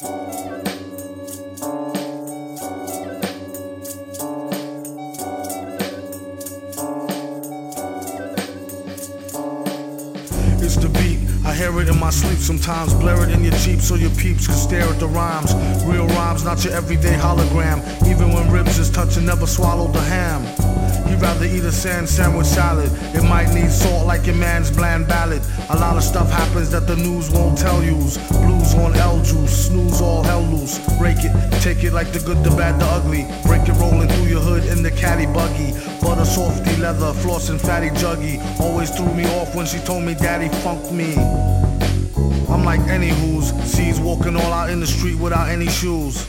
It's the beat. I hear it in my sleep sometimes. Blare it in your Jeep so your peeps can stare at the rhymes. Real rhymes, not your everyday hologram. Even when ribs is touching, never swallow the ham. You'd rather eat a sand sandwich salad. It might need salt like your man's bland ballad. A lot of stuff happens that the news won't tell yous. Blues on L juice, snooze all hell loose. Break it, take it like the good, the bad, the ugly. Break it rolling through your hood in the caddy buggy. Butter softy leather, floss and fatty juggy. Always threw me off when she told me daddy funked me. I'm like any who's sees walking all out in the street without any shoes.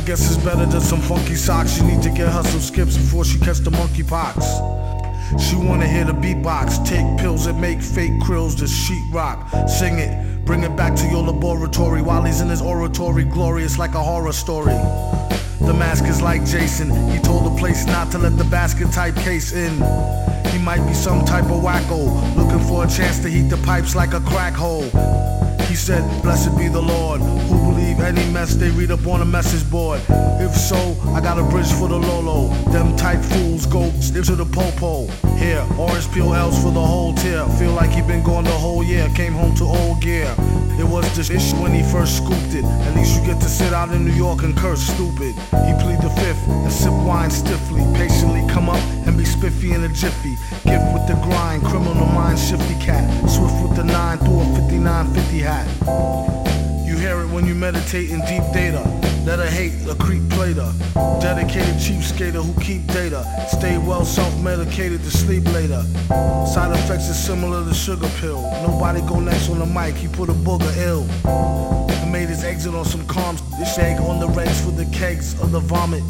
I guess it's better than some funky socks. You need to get her some skips before she catch the monkey pox. She wanna hear the beatbox, take pills and make fake krills to sheetrock. Sing it, bring it back to your laboratory while he's in his oratory, glorious like a horror story. The mask is like Jason. He told the place not to let the basket type case in. He might be some type of wacko, looking for a chance to heat the pipes like a crack hole. He said, Blessed be the Lord, who believe any mess they read up on a message board. If so, I got a bridge for the Lolo. Them type fools go into the popo. Here, orange peel L's for the whole tier. Feel like he been gone the whole year. Came home to old gear. It was the ish when he first scooped it. At least you get to sit out in New York and curse stupid. He plead the fifth and sip wine stiffly. Patiently come up and be spiffy in a jiffy. Gift with the grind, criminal mind, shifty cat. Swift with the nine through a 5950 hat. You hear it when you meditate in deep data. Let her hate a creep plater. Dedicated cheap skater who keep data. Stay well self-medicated to sleep later. Side effects is similar to sugar pill. Nobody go next on the mic, he put a booger ill. And made his exit on some calm This egg on the regs for the kegs of the vomit.